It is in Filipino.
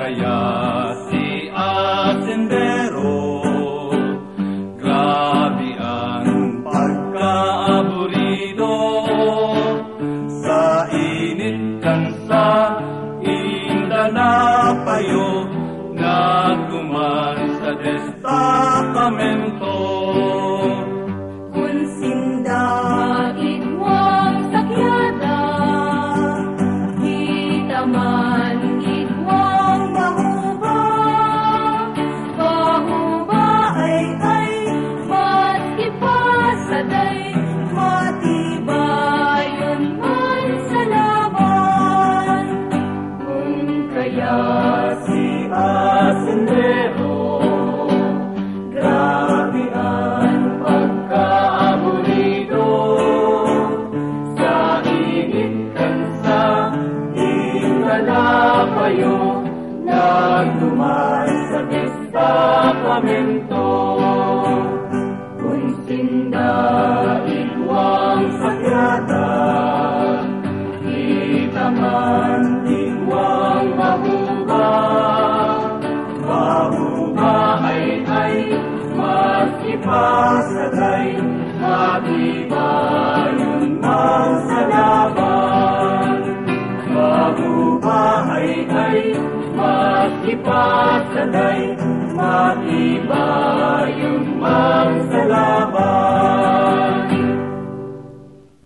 kaya si Asendero Grabe ang pagkaaburido. Sa init kansa Inda na payo Nagkuman sa destacamento na kayo Nagduman sa testamento Kung tindahan Makipat sanay, makiba yung mga